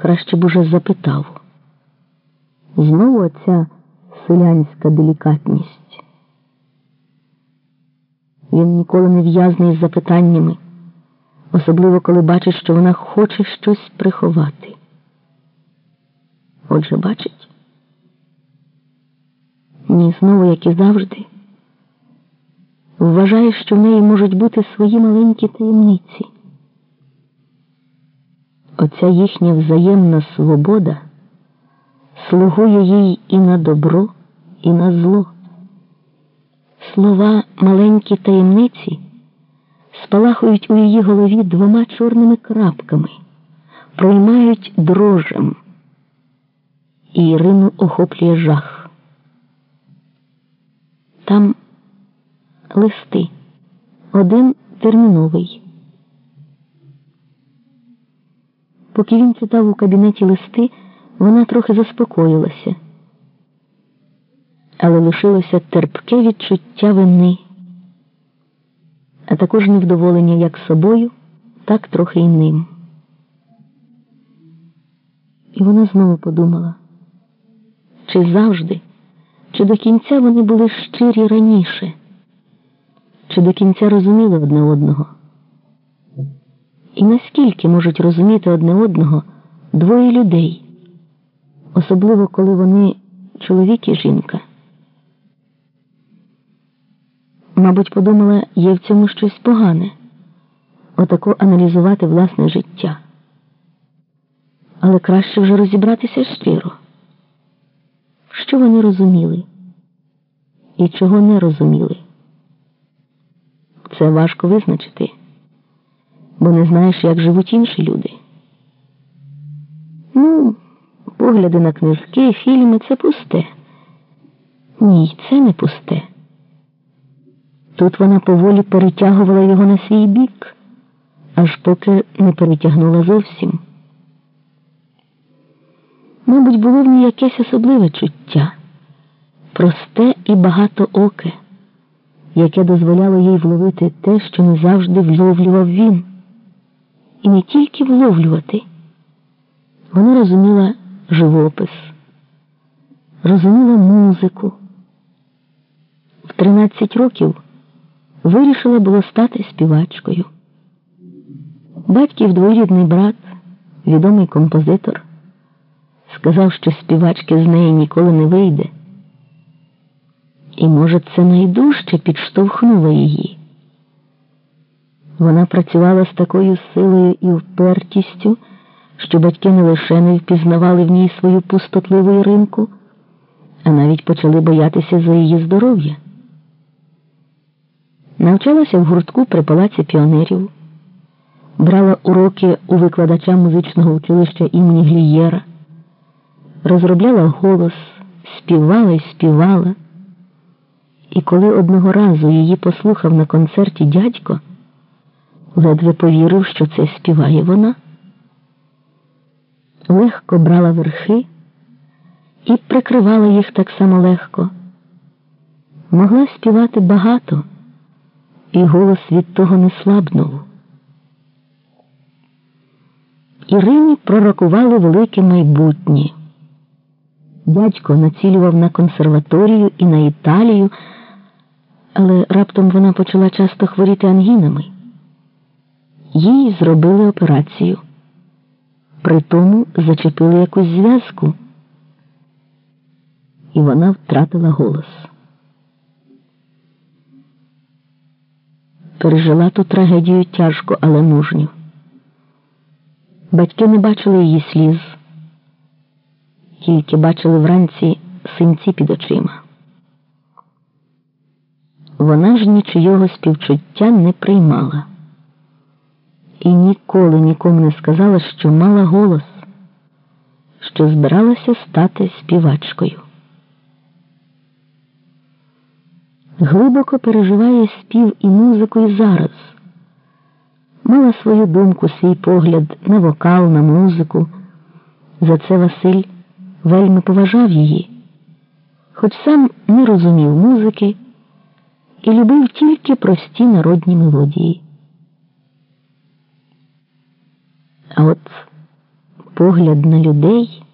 краще б уже запитав. Знову оця селянська делікатність. Він ніколи не в'язний з запитаннями, особливо коли бачить, що вона хоче щось приховати. Отже, бачить? Ні, знову, як і завжди, вважає, що в неї можуть бути свої маленькі таємниці. Оця їхня взаємна свобода слугує їй і на добро, і на зло. Слова маленькі таємниці спалахують у її голові двома чорними крапками, проймають дрожем, і Ірину охоплює жах. Там листи, один терміновий. Поки він читав у кабінеті листи, вона трохи заспокоїлася, але лишилося терпке відчуття вини, а також невдоволення як собою, так трохи й ним. І вона знову подумала, чи завжди, чи до кінця вони були щирі раніше, чи до кінця розуміли одне одного. І наскільки можуть розуміти одне одного двоє людей, особливо коли вони чоловік і жінка? Мабуть, подумала, є в цьому щось погане, отако аналізувати власне життя. Але краще вже розібратися щиро, що вони розуміли і чого не розуміли. Це важко визначити бо не знаєш, як живуть інші люди. Ну, погляди на книжки, фільми це пусте. Ні, це не пусте. Тут вона поволі перетягувала його на свій бік, аж поки не перетягнула зовсім. Мабуть, було в ній якесь особливе чуття, просте і багатооке, яке дозволяло їй вловити те, що не завжди вловлював він і не тільки вловлювати. Вона розуміла живопис, розуміла музику. В 13 років вирішила було стати співачкою. Батьків двоюрідний брат, відомий композитор, сказав, що співачки з неї ніколи не вийде. І, може, це найдужче підштовхнуло її. Вона працювала з такою силою і впертістю, що батьки не лише не впізнавали в ній свою пустотливу Іринку, а навіть почали боятися за її здоров'я. Навчалася в гуртку при палаці піонерів, брала уроки у викладача музичного училища імені Глієра, розробляла голос, співала і співала. І коли одного разу її послухав на концерті дядько ледве повірив, що це співає вона. Легко брала верхи і прикривала їх так само легко. Могла співати багато, і голос від того не слабнув. Ірині пророкували велике майбутнє. Дядько націлював на консерваторію і на Італію, але раптом вона почала часто хворіти ангінами. Їй зробили операцію. Притому зачепили якусь зв'язку, і вона втратила голос. Пережила ту трагедію тяжко, але мужньо. Батьки не бачили її сліз, тільки бачили вранці синці під очима. Вона ж нічого співчуття не приймала і ніколи нікому не сказала, що мала голос, що збиралася стати співачкою. Глибоко переживає спів і музику і зараз. Мала свою думку, свій погляд на вокал, на музику. За це Василь вельми поважав її, хоч сам не розумів музики і любив тільки прості народні мелодії. А от погляд на людей